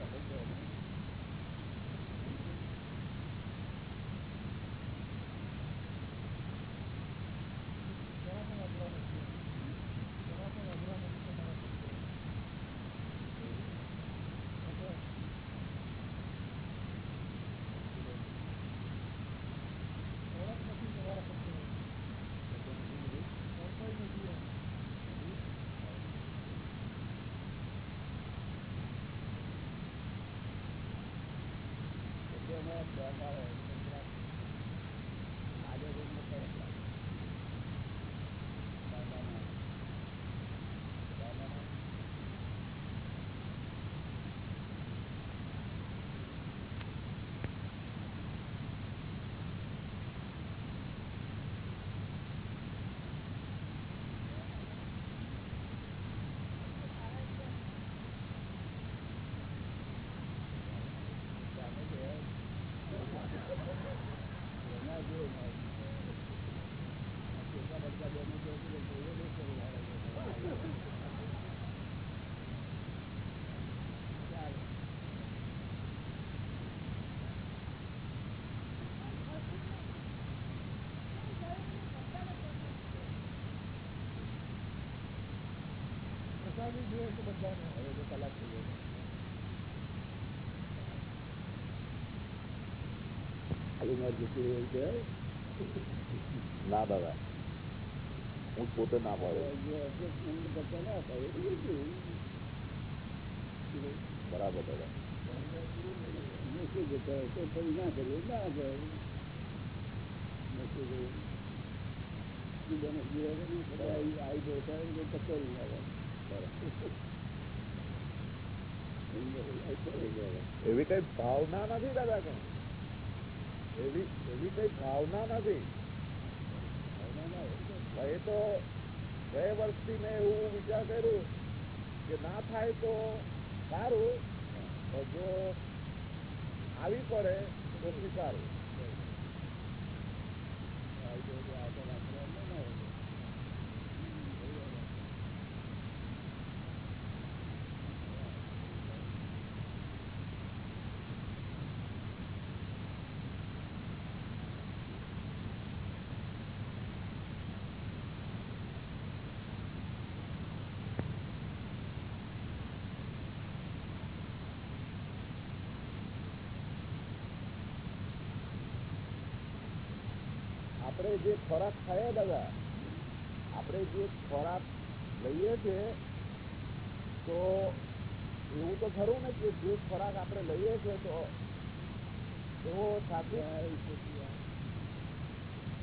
Gracias. ના દાદા, હું પોતે ના પાડું. બરાબર દાદા. શું જતા તો ના કર્યું ના કર્યું આવી ટકોરી ના આવે એવી કઈ ભાવના નથી દાદા કઈ એવી એવી કઈ ભાવના નથી. એ તો બે વર્ષથી મેં એવું વિચાર કર્યું કે ના થાય તો સારું જો આવી પડે તો સ્વીકારું ખોરાક ખાઈએ દાદા. આપણે જે ખોરાક લઈએ છીએ તો એવું તો ખરું ને કે જે ખોરાક આપણે લઈએ છીએ તો એવો સાથે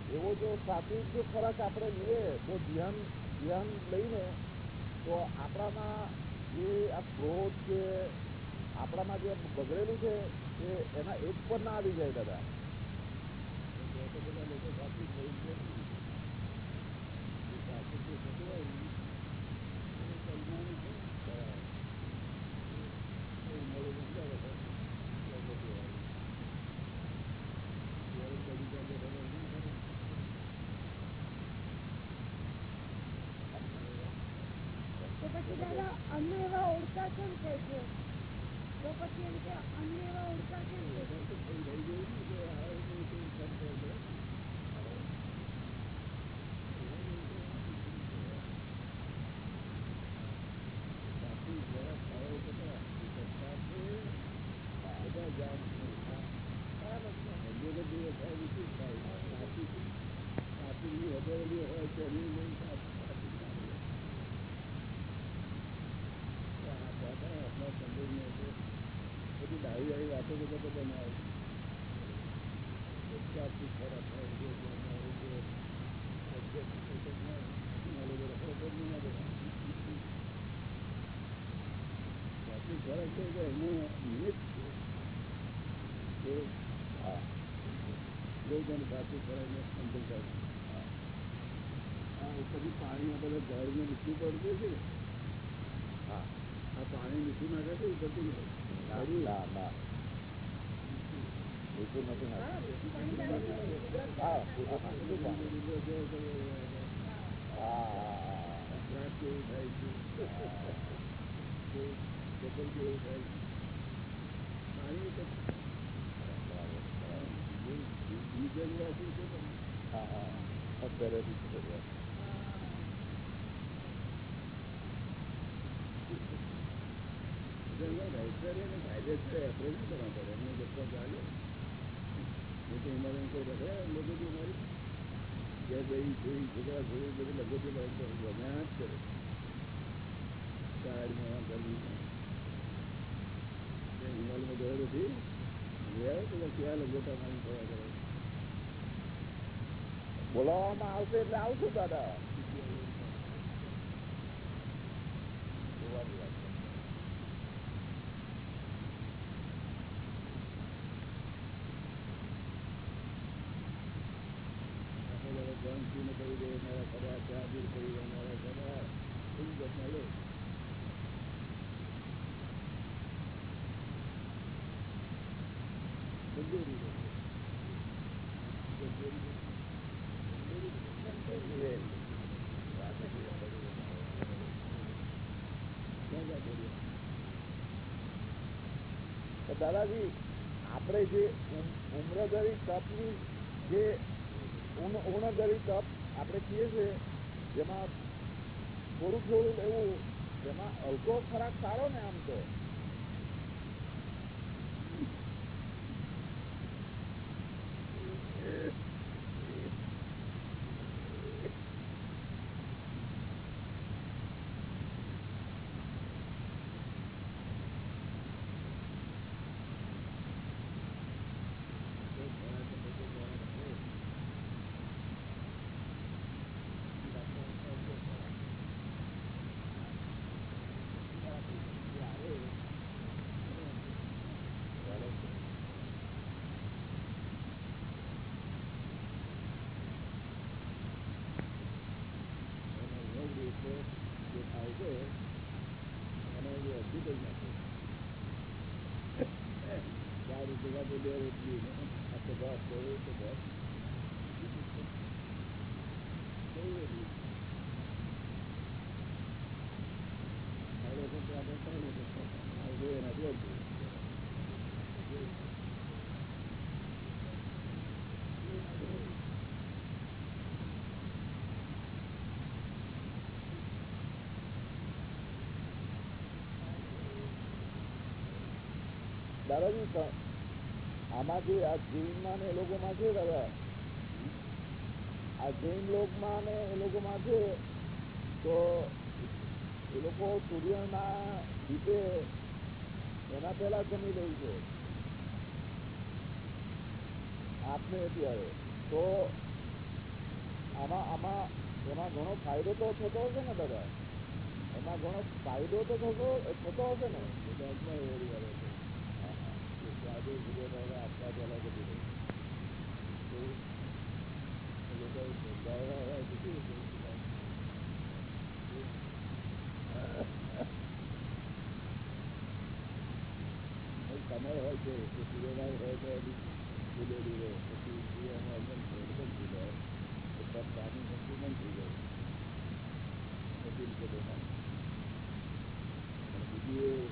એવો જો સાત્વિક જો ખોરાક આપણે લઈએ, તો ધ્યાન ધ્યાન લઈને તો આપણામાં જે આ ક્રોધ છે આપણામાં જે બગડેલું છે, એ એના એક પર ના આવી જાય દાદા. પછી દાદા અમને એવા ઓળખા કેમ છે છે તો પછી એમ કે અમને પછી પાણી આ બધા ઝાડને મીઠું પડતું છે ને હા આ પાણી મીઠું નાખે છે ઉતરતું નથી ના હળવું. ના ના બિલકુલ નથી હા, નાખતું. મીઠું પાણી નાખે છે. હા પૂરું ક્યાં લગોટા મારી થયા કરે બોલાવવામાં આવશે એટલે આવશું દાદા જોવાની વાત છે. આપણે બધા જાનસીને કરી દે મારા ખરા ચા દૂર કરી દે મારા ખરા એવું ઘટના લો બધું રીતે એ વાત નથી. તો દાદાજી આપણે જે ઉમ- ઉમ્રગરી તપની જે ઉણગરી તપ આપણે કહીએ છીએ જેમાં થોડું થોડું એવું, જેમાં અલગો ખોરાક સારો ને આમ તો. દાદાજી ત- આમાં જે આ જૈનમાં ને એ લોકોમાં છે દાદા આ જૈન લોકમાં ને એ લોકોમાં છે તો એ લોકો સૂર્યના દીપે એના પહેલા જમી લે છે આઠને અત્યારે તો આમાં આમાં એમાં ઘણો ફાયદો તો થતો હશે ને દાદા એમાં ઘણો ફાયદો તો થતો થતો હશે ને બધી રહી તો એ લોકો ગાળવા હોય છે કે સૂર્યનારાયણ હોય તો થઈ જાય તો પાણી બંધ થઈ જાય પછી રીતે. બીજું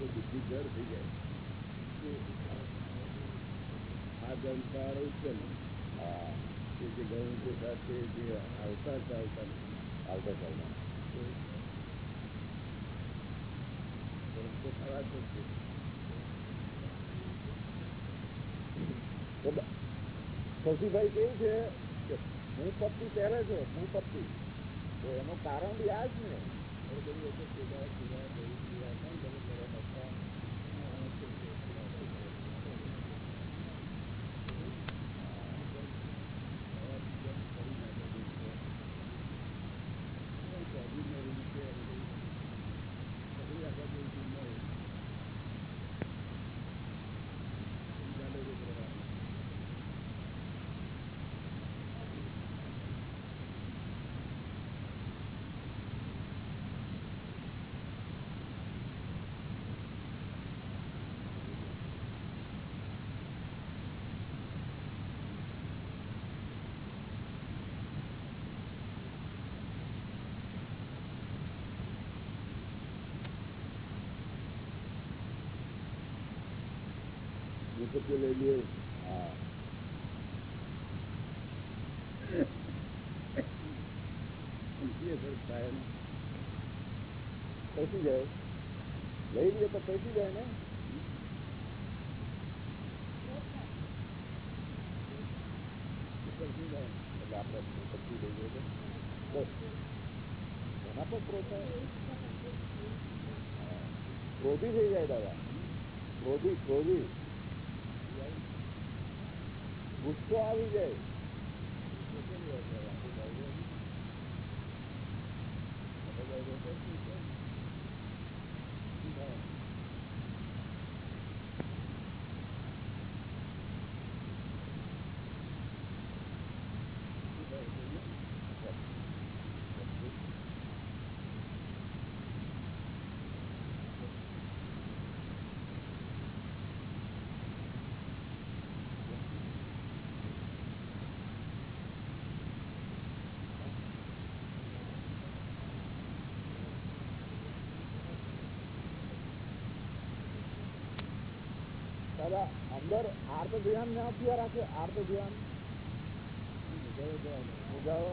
તો કેવું છે કે હું પત્તી પહેરે છે હું પત્તી તો એનું કારણ બી આ જ ને. એટલે આપણે પત્તી લઈ જઈએ તો બસ એના પર પ્રોત્સાહન ક્રોધી થઈ જાય દાદા ક્રોધી ક્રોધી ગુસ્સો આવી જાય. દાદા અંદર આર્ત ધ્યાન ના પીવા રાખે આર્ત ધ્યાન મુજાવો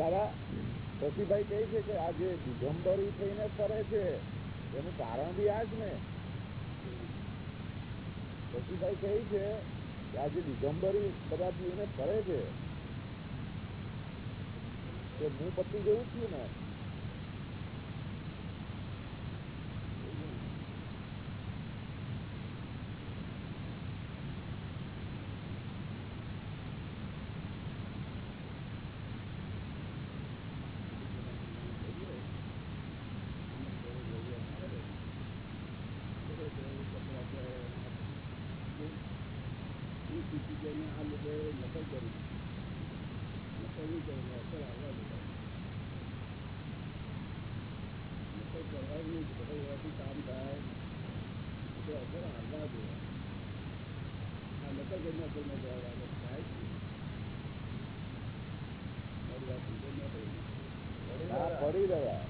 દાદા શશીભાઈ કહે છે કે આ જે દિગંબરી થઈને ફરે છે. એનું કારણ બી આ જ ને. શશીભાઈ કહે છે કે આ જે દિગંબરી બધા પીને ફરે છે. કે હું પતિ જેવું છું ને? جميعا لغير نقدر نقدر نقدر نقدر نقدر أغني بغير أبيك عن بعض وأقدر على الله أنا نقدر نقدر نقدر على السعيد لا قريب يا.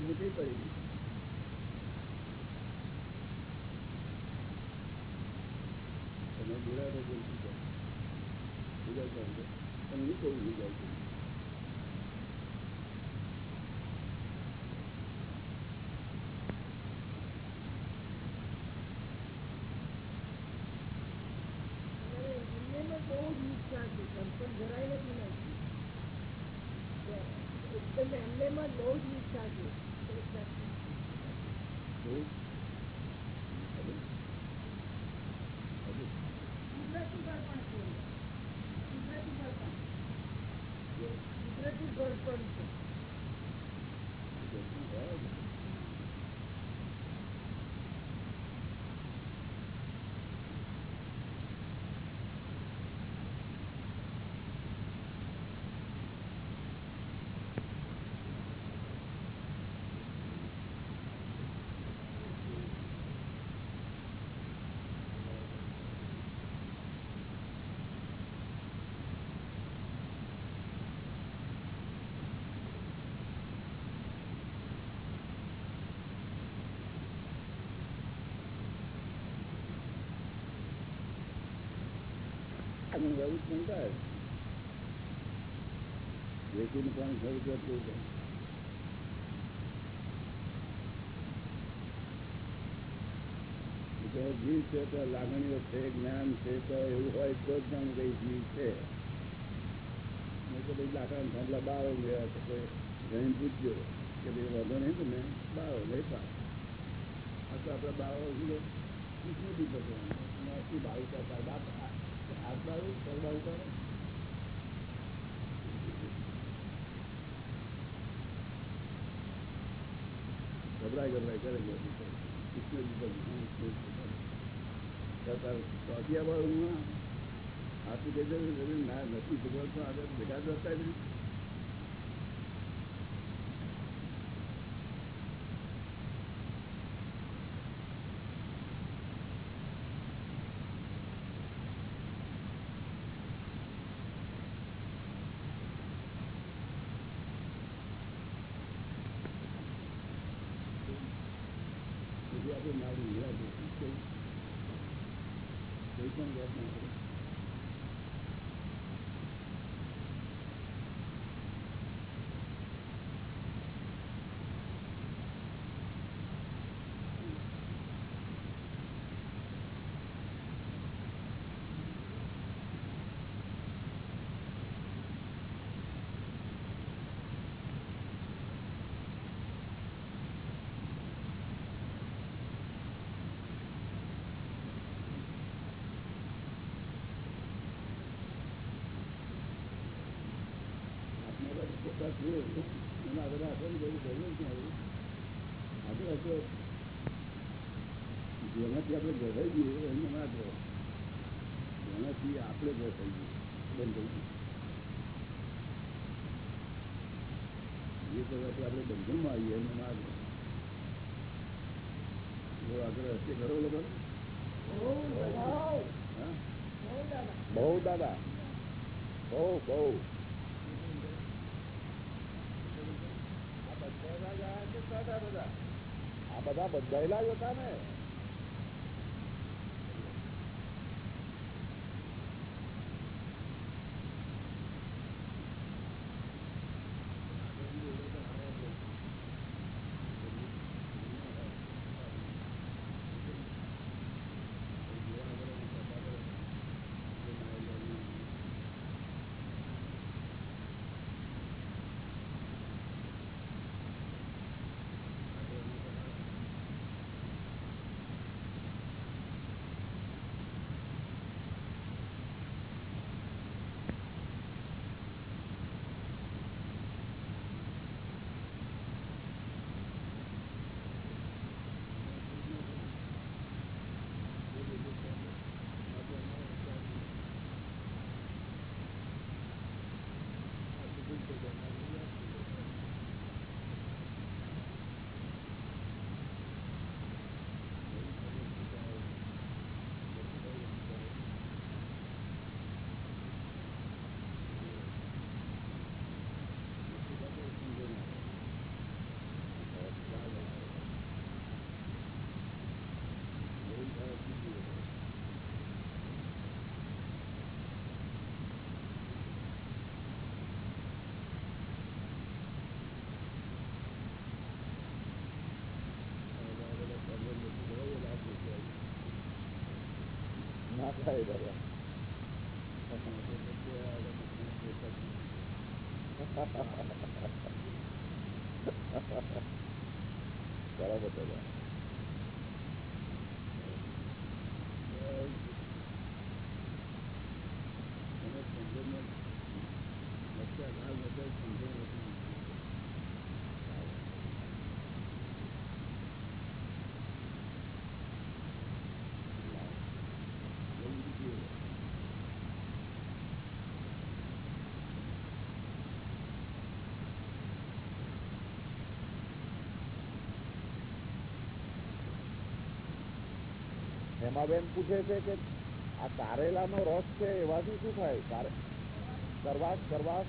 کرنی نہیں پڑے گی۔ میں برا لوگ અને એવું જ નહીં થાય પણ શરૂ કરતું છે તો જીવ છે તો લાગણીઓ છે, જ્ઞાન છે તો એવું હોય તો જ જાણું કઈ જીવ છે. તો લાકડા થાંભલા બારો ગયા તો કોઈ જઈને કે ભાઈ વાંધો નહીં તમે બારો નહીં પા આ તો આપણે બારો શું નથી થતો બારું કરતા બાપ હાથ બારું પગ બારું કરે ગભરાય ગભરાય કરે છે કૃષ્ણ ચોથિયા બાળું હાથું કહી દે ના નથી ભગવાન તો આગળ ભેગા જ હતા મારી કોઈ પણ જાતના તો જેનાથી આપણે ગભરાઈ ગઈએ એમને ના કહો જેનાથી આપણે ગભરાઈ ગઈએ બંધ થઈ ગયું. આપણે બંધનમાં આવીએ એમને ના કહો એવો આગ્રહ હશે ખરો લોકો બહુ દાદા. બહુ બહુ. બધા બંધાયેલા જ હતા ને. لا اله الا الله રમાબેન પૂછે છે કે આ કારેલાનો રસ છે એવાથી શું થાય? કારે કરવાસ કરવાસ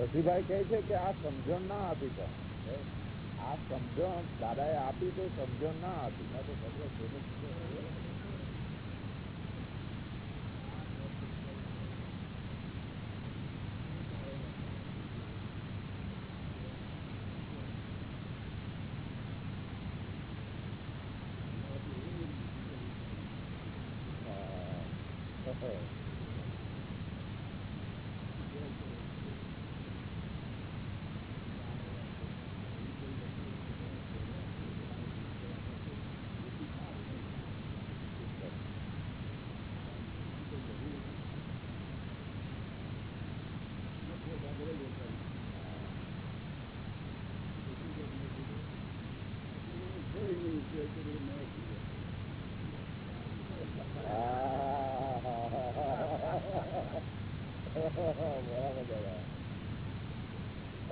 સતીભાઈ કહે છે કે આ સમજણ ના આપી તો. આ સમજણ એ આપી તો સમજણ ના આપી.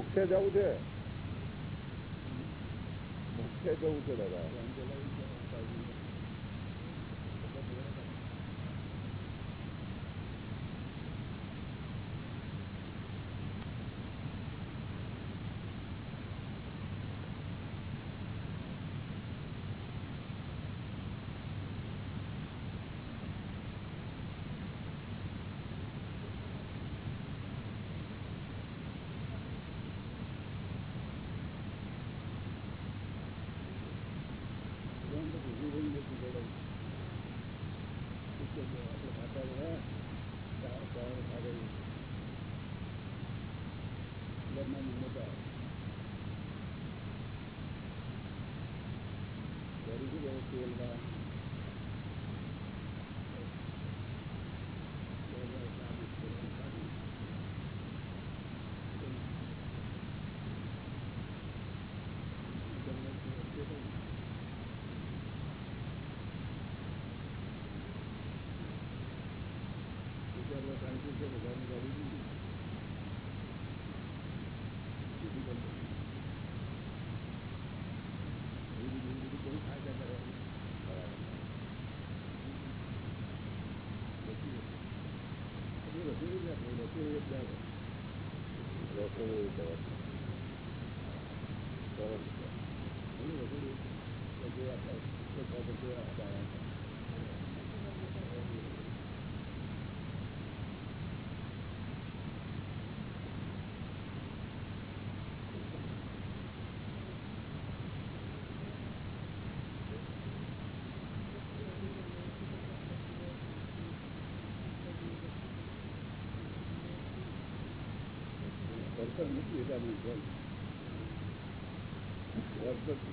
목태저우대 목태저우대 내가 જ નહીં. વર્તન